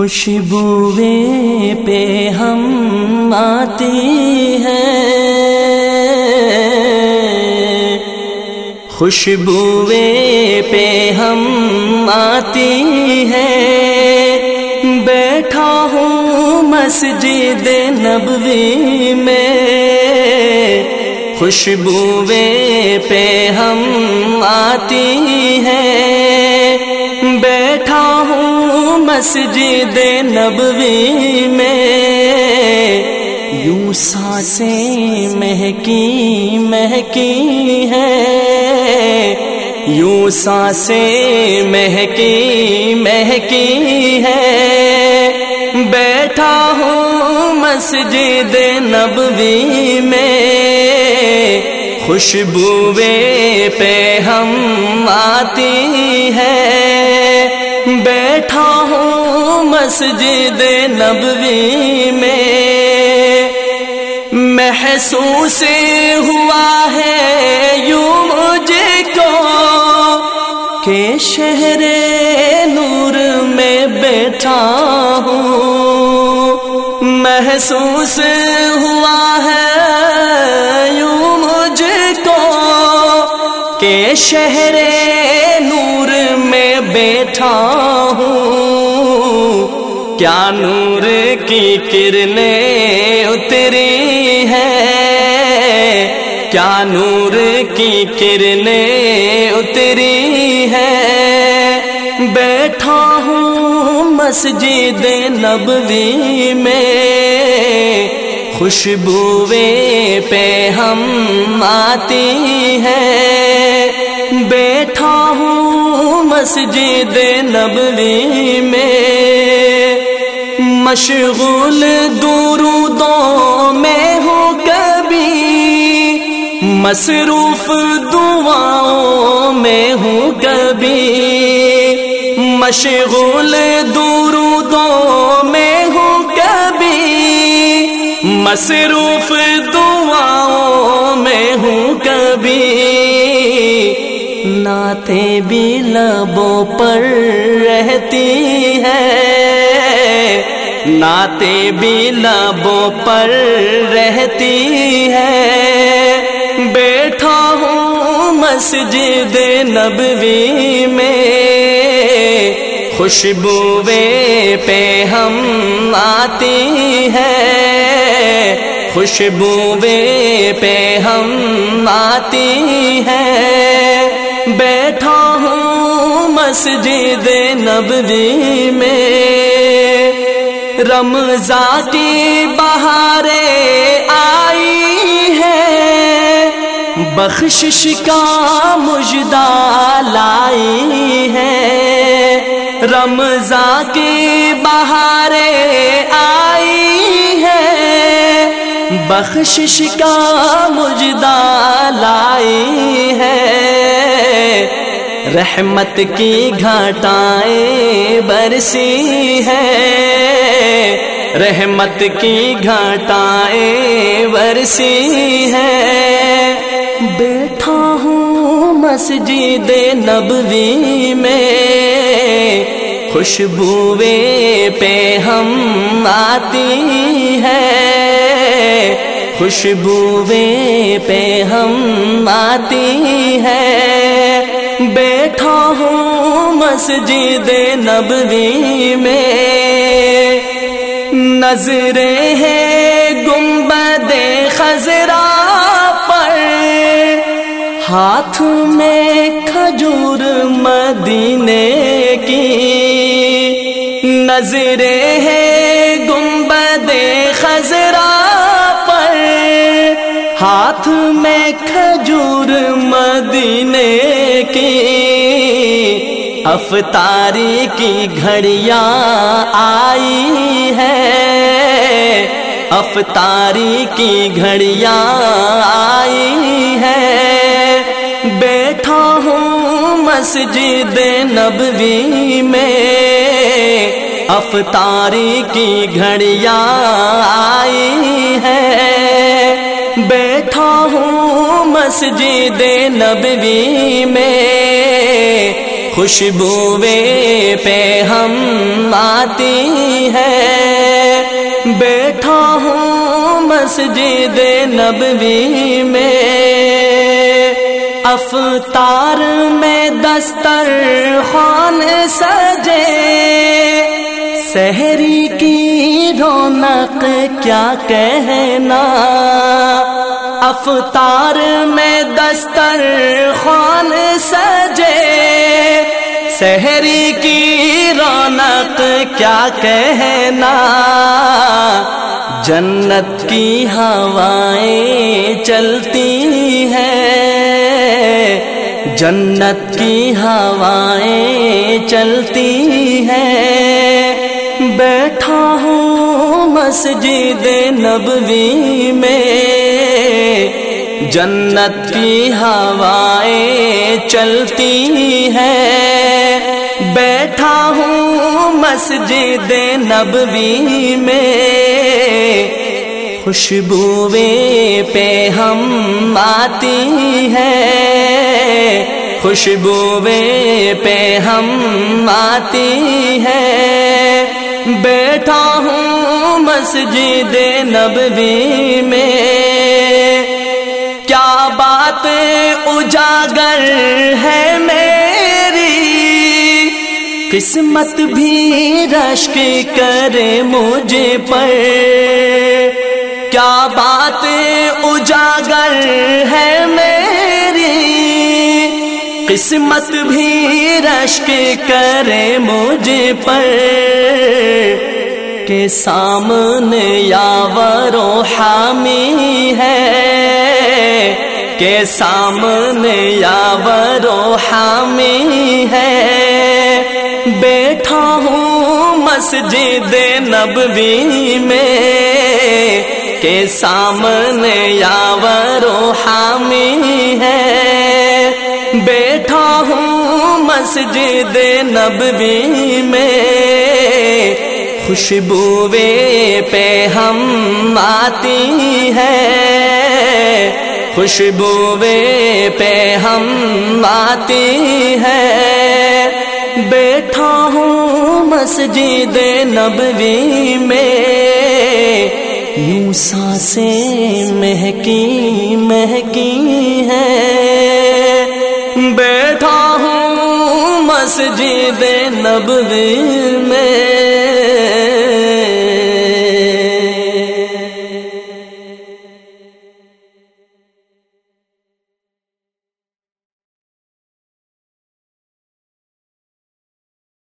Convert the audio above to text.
خوشبوے پہ ہم آتی ہے خوشبوے پہ ہم آتی ہے بیٹھا ہوں مسجد نبوی میں۔ خوشبوے پہ ہم آتی ہے مسجد نبوی میں یوں سانسیں مہکی مہکی ہے یوں سانسیں مہکی مہکی ہے بیٹھا ہوں مسجد نبوی میں خوشبوے پہ ہم آتی ہے بیٹھا ہوں مسجد نبوی میں۔ محسوس ہوا ہے یوں مجھے کو کہ شہر نور میں بیٹھا ہوں۔ محسوس ہوا ہے یوں مجھے کو کہ شہر بیٹھا ہوں۔ کیا نور کی کرنیں اتری ہے کیا نور کی کرنیں اتری ہے بیٹھا ہوں مسجد نبوی میں۔ خوشبوے پہ ہم آتی ہے بیٹھا ہوں مسجد نبوی میں مشغول دورودوں میں ہوں کبھی مصروف دعاؤں میں ہوں کبھی مشغول دورودوں میں ہوں کبھی مصروف دعاؤں میں ہوں کبھی نعتیں بھی لبوں پر رہتی ہے۔ نعتیں بھی لبوں پر رہتی ہے۔ بیٹھا ہوں مسجد نبوی میں۔ خوشبوے پہ ہم آتی ہے۔ خوشبوے پہ ہم آتی ہے۔ بیٹھا ہوں مسجد نبوی میں رمضا کی بہاریں آئی ہے بخشش کا مجدہ لائی ہے رمضا کی بہاریں آئی ہے بخشش کا مجدہ لائی ہے رحمت کی گھاٹائیں برسی ہے۔ رحمت کی گھاٹائیں برسی ہے۔ بیٹھا ہوں مسجد نبوی میں۔ خوشبوے پہ ہم آتی ہے۔ خوشبوے پہ ہم آتی ہے۔ بیٹھا ہوں مسجد نبوی میں۔ نظریں ہیں گنبد خزرا پر۔ ہاتھ میں کھجور مدینے کی۔ نظریں ہیں گنبد خزرا پر۔ ہاتھ میں کھجور مدینے کی افطاری کی گھڑیاں آئی ہے افطاری کی گھڑیاں آئی ہے بیٹھا ہوں مسجد نبوی میں۔ افطاری کی گھڑیاں آئی ہے بیٹھا ہوں مسجد نبوی میں خوشبوے پہ ہم آتی ہے۔ بیٹھا ہوں مسجد نبوی میں۔ افطار میں دستر خان سجے۔ سہری کی رونق کیا کہنا۔ افطار میں دستر خان سجے۔ سہری کی رونق کیا کہنا۔ جنت کی ہوائیں چلتی ہیں۔ جنت کی ہوائیں چلتی ہیں۔ بیٹھا ہوں مسجد نبوی میں۔ جنت کی ہوائیں چلتی ہیں۔ بیٹھا ہوں مسجد نبوی میں۔ خوشبویں پہ ہم آتی ہے خوشبویں پہ ہم آتی ہے بیٹھا ہوں مسجد نبوی میں۔ بات اجاگر ہے میری۔ قسمت بھی رشک کرے مجھے پر۔ کیا بات اجاگر ہے میری۔ قسمت بھی رشک کرے مجھے پر۔ کے سامنے یاور و حامی ہے۔ کے سامنے یاور و حامی ہے۔ بیٹھا ہوں مسجد نبوی میں کے سامنے یاور و حامی ہے۔ بیٹھا ہوں مسجد نبوی میں خوشبوے پہ ہم آتی ہے۔ خوشبوے پہ ہم آتی ہے بیٹھا ہوں مسجد نبوی میں۔ یوں سانسیں مہکی مہکی ہے بیٹھا ہوں مسجد نبوی